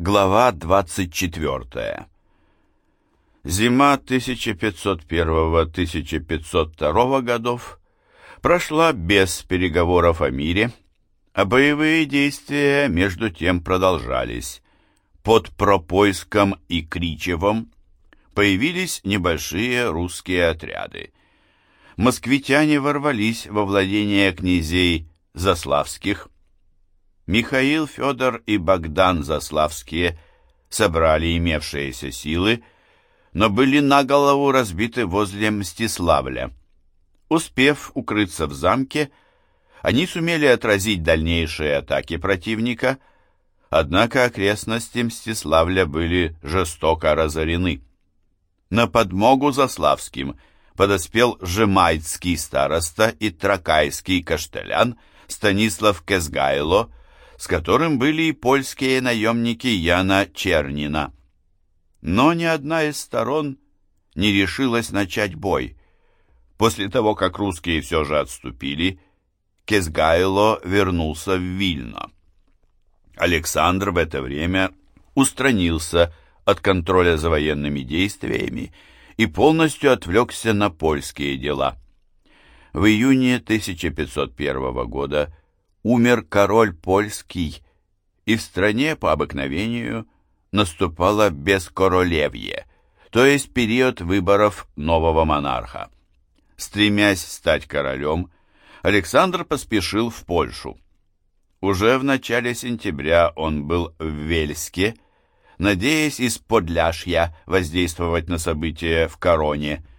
Глава 24. Зима 1501-1502 годов прошла без переговоров о мире, а боевые действия между тем продолжались. Под Пропойском и Кричевом появились небольшие русские отряды. Москвитяне ворвались во владение князей Заславских, Михаил, Федор и Богдан Заславские собрали имевшиеся силы, но были на голову разбиты возле Мстиславля. Успев укрыться в замке, они сумели отразить дальнейшие атаки противника, однако окрестности Мстиславля были жестоко разорены. На подмогу Заславским подоспел Жемайцкий староста и Тракайский каштелян Станислав Кезгайло, с которым были и польские наемники Яна Чернина. Но ни одна из сторон не решилась начать бой. После того, как русские все же отступили, Кезгайло вернулся в Вильно. Александр в это время устранился от контроля за военными действиями и полностью отвлекся на польские дела. В июне 1501 года умер король польский, и в стране по обыкновению наступало бескоролевье, то есть период выборов нового монарха. Стремясь стать королем, Александр поспешил в Польшу. Уже в начале сентября он был в Вельске, надеясь из Подляшья воздействовать на события в Короне –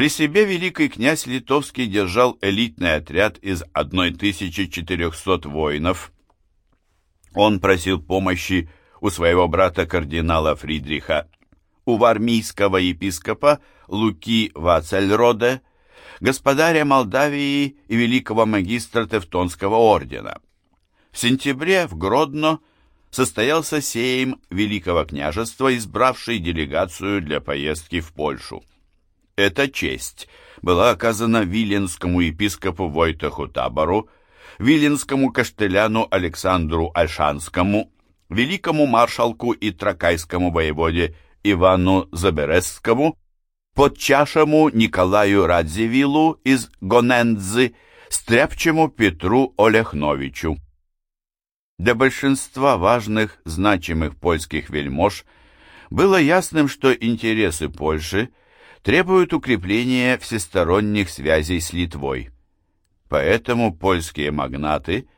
при себе великий князь Литовский держал элитный отряд из 1400 воинов. Он просил помощи у своего брата кардинала Фридриха, у вармийского епископа Луки Вацельроде, господаря Молдавии и великого магистра Тевтонского ордена. В сентябре в Гродно состоялся сейм Великого княжества, избравший делегацию для поездки в Польшу. Эта честь была оказана виленскому епископу Войтаху Табору, виленскому каштеляну Александру Альшанскому, великому маршалку и тракайскому воеводе Ивану Заберезскому, подчашему Николаю Радзивиллу из Гонендзы, стряпчему Петру Олехновичу. Для большинства важных, значимых польских вельмож было ясным, что интересы Польши – требуют укрепления всесторонних связей с Литвой. Поэтому польские магнаты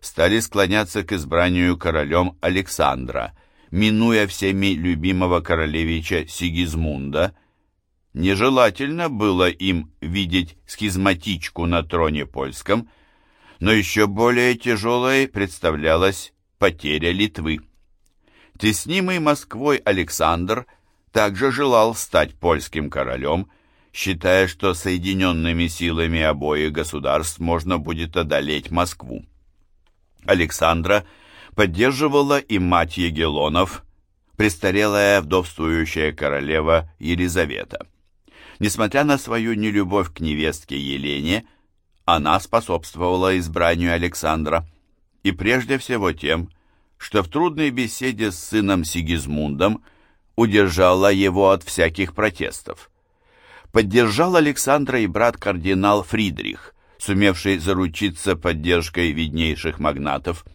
стали склоняться к избранию королем Александра, минуя всеми любимого королевича Сигизмунда. Нежелательно было им видеть схизматичку на троне польском, но еще более тяжелой представлялась потеря Литвы. Теснимый Москвой Александр – также желал стать польским королем, считая, что соединенными силами обоих государств можно будет одолеть Москву. Александра поддерживала и мать Егелонов, престарелая вдовствующая королева Елизавета. Несмотря на свою нелюбовь к невестке Елене, она способствовала избранию Александра, и прежде всего тем, что в трудной беседе с сыном Сигизмундом – удержала его от всяких протестов. Поддержал Александра и брат кардинал Фридрих, сумевший заручиться поддержкой виднейших магнатов.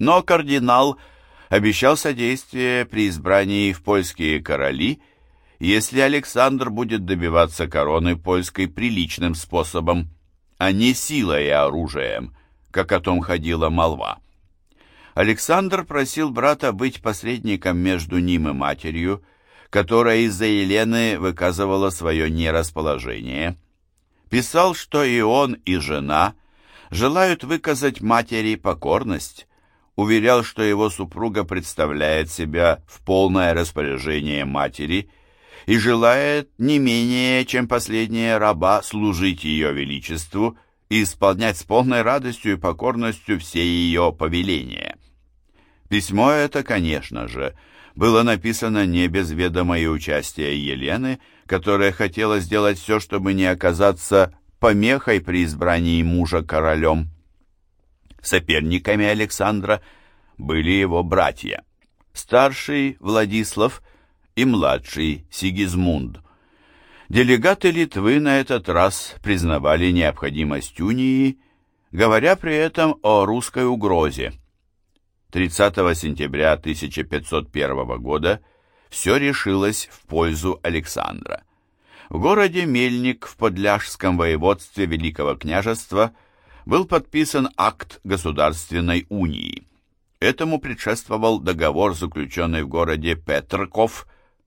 Но кардинал обещал содействие при избрании в польские короли, если Александр будет добиваться короны польской приличным способом, а не силой и оружием, как о том ходила молва. Александр просил брата быть посредником между ним и матерью, которая из-за Елены выказывала свое нерасположение. Писал, что и он, и жена желают выказать матери покорность, уверял, что его супруга представляет себя в полное распоряжение матери и желает не менее, чем последняя раба, служить ее величеству и исполнять с полной радостью и покорностью все ее повеления. Письмо это, конечно же, было написано не без ведома и участия Елены, которая хотела сделать все, чтобы не оказаться помехой при избрании мужа королем. Соперниками Александра были его братья. старший Владислав и младший Сигизмунд. Делегаты Литвы на этот раз признавали необходимость унии, говоря при этом о русской угрозе. 30 сентября 1501 года все решилось в пользу Александра. В городе Мельник в Подляжском воеводстве Великого княжества был подписан акт Государственной унии. Этому предшествовал договор, заключенный в городе Петрков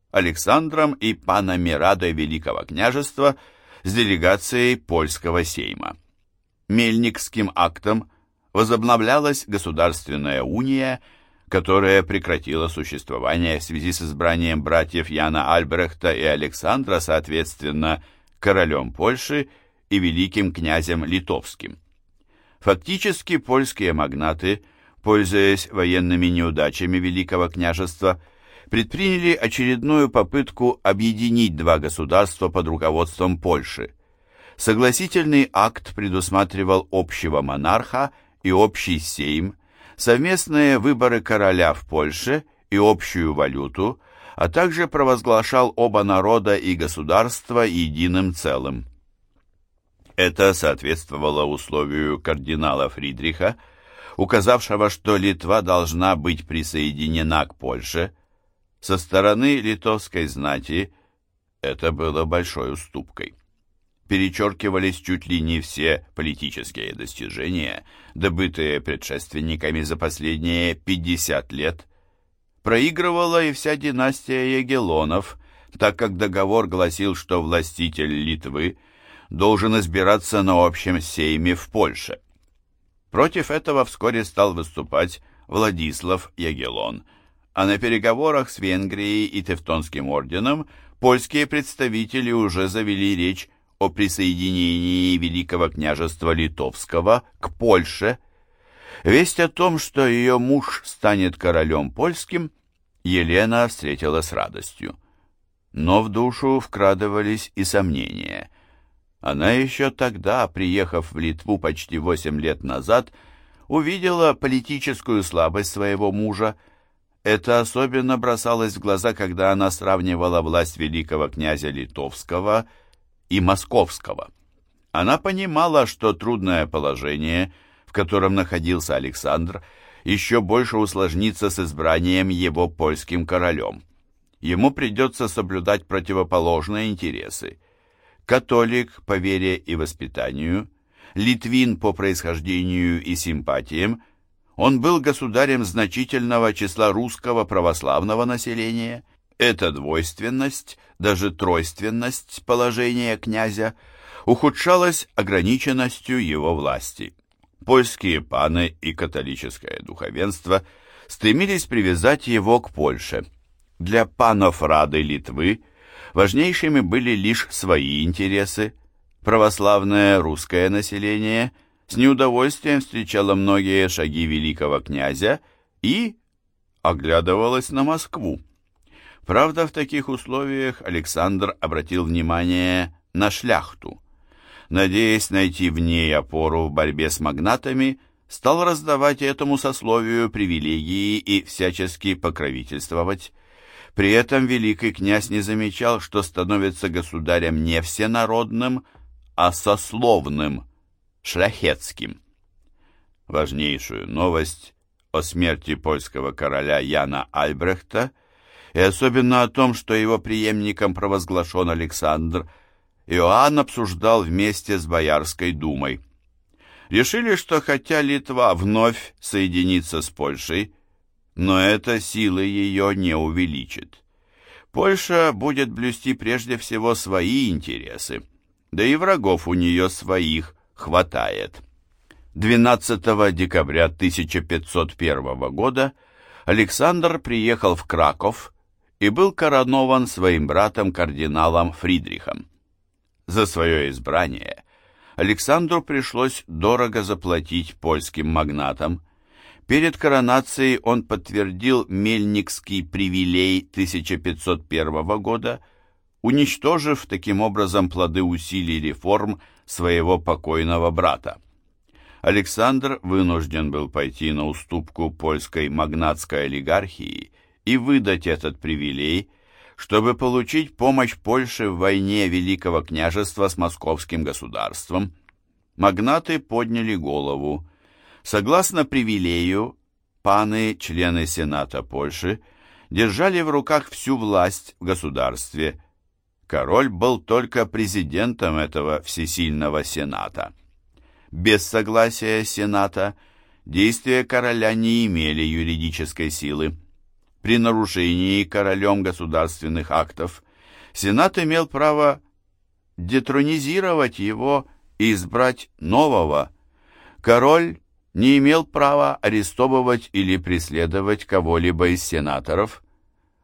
Александром и панами Радой Великого княжества с делегацией польского сейма. Мельникским актом возобновлялась Государственная уния, которая прекратила существование в связи с избранием братьев Яна Альбрехта и Александра, соответственно, королем Польши и великим князем Литовским. Фактически польские магнаты, пользуясь военными неудачами Великого княжества, предприняли очередную попытку объединить два государства под руководством Польши. Согласительный акт предусматривал общего монарха и общий сейм, совместные выборы короля в Польше и общую валюту, а также провозглашал оба народа и государства единым целым. Это соответствовало условию кардинала Фридриха, указавшего, что Литва должна быть присоединена к Польше. Со стороны литовской знати это было большой уступкой перечеркивались чуть ли не все политические достижения, добытые предшественниками за последние 50 лет. Проигрывала и вся династия Егелонов, так как договор гласил, что властитель Литвы должен избираться на общем сейме в Польше. Против этого вскоре стал выступать Владислав Ягеллон, а на переговорах с Венгрией и Тевтонским орденом польские представители уже завели речь о присоединении Великого княжества Литовского к Польше. Весть о том, что ее муж станет королем польским, Елена встретила с радостью. Но в душу вкрадывались и сомнения. Она еще тогда, приехав в Литву почти восемь лет назад, увидела политическую слабость своего мужа. Это особенно бросалось в глаза, когда она сравнивала власть великого князя Литовского – и московского. Она понимала, что трудное положение, в котором находился Александр, еще больше усложнится с избранием его польским королем. Ему придется соблюдать противоположные интересы. Католик по вере и воспитанию, литвин по происхождению и симпатиям, он был государем значительного числа русского православного населения – эта двойственность, даже тройственность положения князя ухудшалась ограниченностью его власти. Польские паны и католическое духовенство стремились привязать его к Польше. Для панов Рады Литвы важнейшими были лишь свои интересы. Православное русское население с неудовольствием встречало многие шаги великого князя и оглядывалось на Москву. Правда, в таких условиях Александр обратил внимание на шляхту. Надеясь найти в ней опору в борьбе с магнатами, стал раздавать этому сословию привилегии и всячески покровительствовать. При этом великий князь не замечал, что становится государем не всенародным, а сословным, шляхетским. Важнейшую новость о смерти польского короля Яна Альбрехта и особенно о том, что его преемником провозглашен Александр, Иоанн обсуждал вместе с Боярской думой. Решили, что хотя Литва вновь соединится с Польшей, но это силы ее не увеличит. Польша будет блюсти прежде всего свои интересы, да и врагов у нее своих хватает. 12 декабря 1501 года Александр приехал в Краков и был коронован своим братом кардиналом Фридрихом. За свое избрание Александру пришлось дорого заплатить польским магнатам. Перед коронацией он подтвердил Мельникский привилей 1501 года, уничтожив таким образом плоды усилий реформ своего покойного брата. Александр вынужден был пойти на уступку польской магнатской олигархии и выдать этот привилей, чтобы получить помощь Польши в войне Великого княжества с московским государством. Магнаты подняли голову. Согласно привилею, паны, члены Сената Польши, держали в руках всю власть в государстве. Король был только президентом этого всесильного Сената. Без согласия Сената действия короля не имели юридической силы. При нарушении королем государственных актов Сенат имел право детронизировать его и избрать нового. Король не имел права арестовывать или преследовать кого-либо из сенаторов.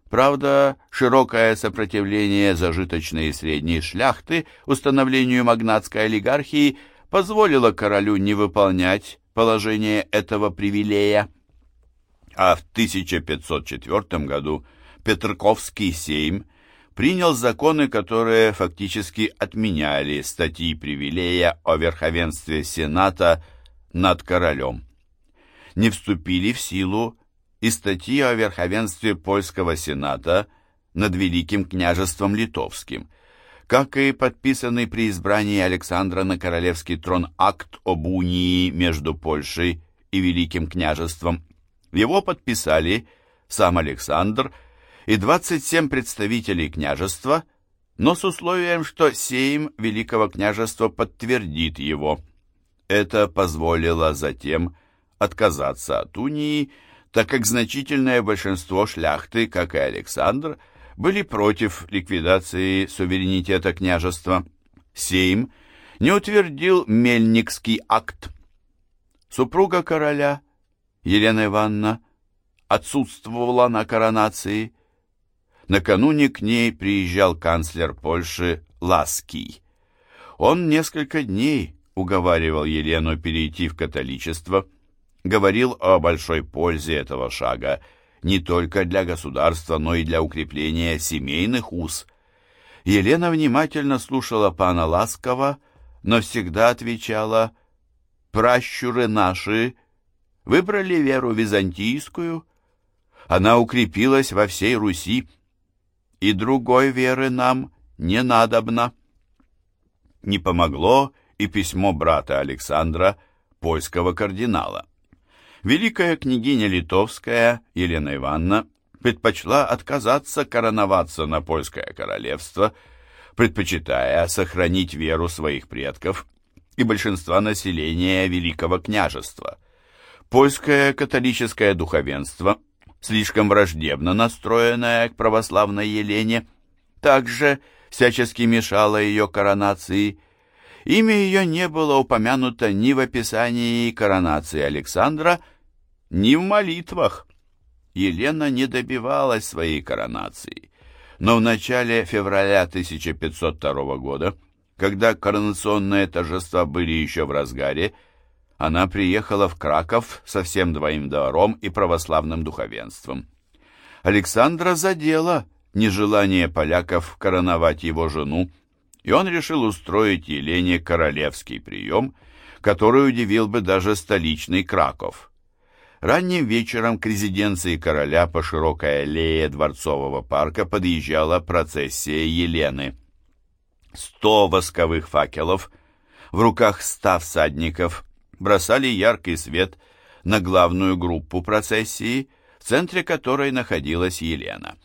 Правда, широкое сопротивление зажиточной и средней шляхты установлению магнатской олигархии позволило королю не выполнять положение этого привилея. А в 1504 году Петрковский сейм принял законы, которые фактически отменяли статьи привилея о верховенстве Сената над королем. Не вступили в силу и статьи о верховенстве польского сената над Великим княжеством Литовским, как и подписанный при избрании Александра на королевский трон акт об унии между Польшей и Великим княжеством. Его подписали сам Александр и 27 представителей княжества, но с условием, что Сейм Великого княжества подтвердит его. Это позволило затем отказаться от унии, так как значительное большинство шляхты, как и Александр, были против ликвидации суверенитета княжества. Сейм не утвердил Мельникский акт. Супруга короля, Елена Ивановна, отсутствовала на коронации. Накануне к ней приезжал канцлер Польши Лаский. Он несколько дней уговаривал Елену перейти в католичество, говорил о большой пользе этого шага не только для государства, но и для укрепления семейных уз. Елена внимательно слушала пана Ласкова, но всегда отвечала «Пращуры наши выбрали веру византийскую, она укрепилась во всей Руси, и другой веры нам не надобно». Не помогло и письмо брата Александра, польского кардинала. Великая княгиня Литовская Елена Ивановна предпочла отказаться короноваться на польское королевство, предпочитая сохранить веру своих предков и большинства населения Великого княжества. Польское католическое духовенство, слишком враждебно настроенное к православной Елене, также всячески мешало ее коронации Имя ее не было упомянуто ни в описании коронации Александра, ни в молитвах. Елена не добивалась своей коронации, но в начале февраля 1502 года, когда коронационные торжества были еще в разгаре, она приехала в Краков со всем двоим двором и православным духовенством. Александра задела нежелание поляков короновать его жену, и он решил устроить Елене королевский прием, который удивил бы даже столичный Краков. Ранним вечером к резиденции короля по широкой аллее Дворцового парка подъезжала процессия Елены. Сто восковых факелов, в руках ста всадников, бросали яркий свет на главную группу процессии, в центре которой находилась Елена.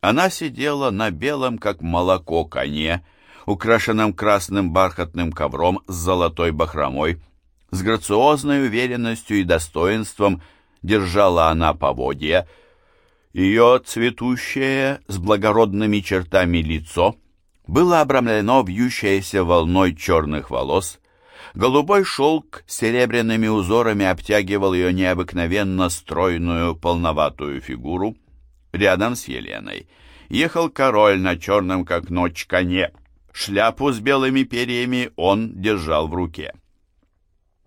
Она сидела на белом, как молоко, коне, украшенном красным бархатным ковром с золотой бахромой. С грациозной уверенностью и достоинством держала она поводья. Ее цветущее с благородными чертами лицо было обрамлено вьющейся волной черных волос. Голубой шелк с серебряными узорами обтягивал ее необыкновенно стройную полноватую фигуру. Рядом с Еленой ехал король на черном как ночь коне Шляпу с белыми перьями он держал в руке.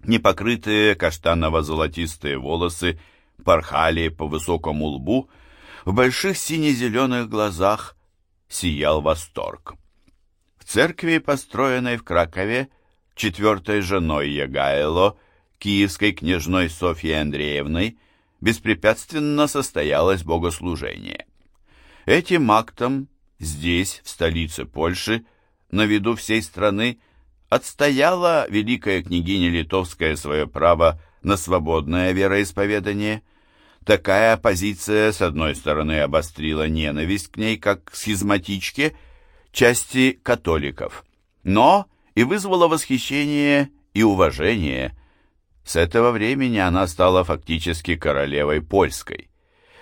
Непокрытые каштаново-золотистые волосы порхали по высокому лбу, в больших сине-зеленых глазах сиял восторг. В церкви, построенной в Кракове, четвертой женой Ягайло, киевской княжной Софьей Андреевной, беспрепятственно состоялось богослужение. Этим актом здесь, в столице Польши, на виду всей страны, отстояла великая княгиня Литовская свое право на свободное вероисповедание. Такая позиция, с одной стороны, обострила ненависть к ней, как к схизматичке, части католиков, но и вызвала восхищение и уважение. С этого времени она стала фактически королевой польской.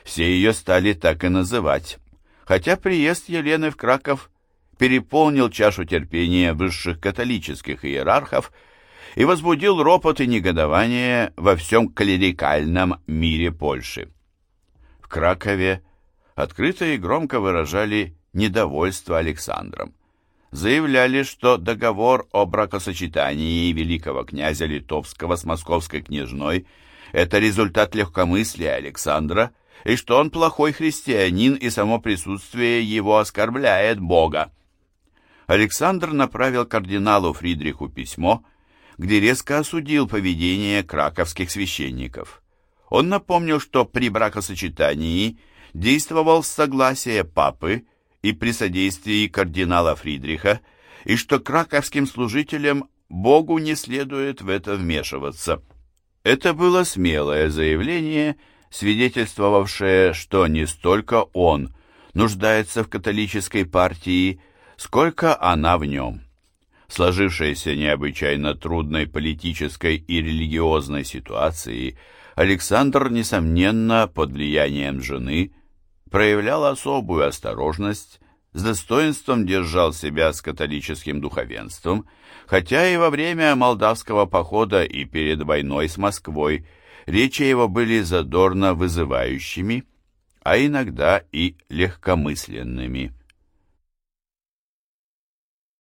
Все ее стали так и называть, хотя приезд Елены в Краков переполнил чашу терпения высших католических иерархов и возбудил ропот и негодование во всем клерикальном мире Польши. В Кракове открыто и громко выражали недовольство Александром. Заявляли, что договор о бракосочетании великого князя Литовского с московской княжной – это результат легкомыслия Александра, и что он плохой христианин, и само присутствие его оскорбляет Бога. Александр направил кардиналу Фридриху письмо, где резко осудил поведение краковских священников. Он напомнил, что при бракосочетании действовал с согласия папы и при содействии кардинала Фридриха, и что краковским служителям Богу не следует в это вмешиваться. Это было смелое заявление, свидетельствовавшее, что не столько он нуждается в католической партии, сколько она в нем. Сложившейся необычайно трудной политической и религиозной ситуации Александр, несомненно, под влиянием жены, проявлял особую осторожность, с достоинством держал себя с католическим духовенством, хотя и во время молдавского похода и перед войной с Москвой речи его были задорно вызывающими, а иногда и легкомысленными.